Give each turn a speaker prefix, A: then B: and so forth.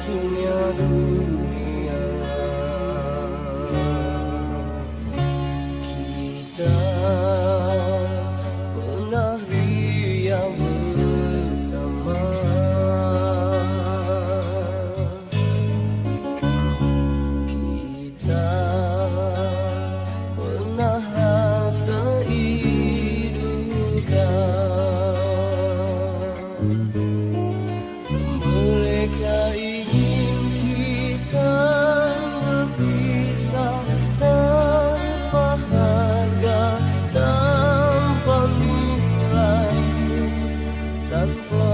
A: 不要。dan pelan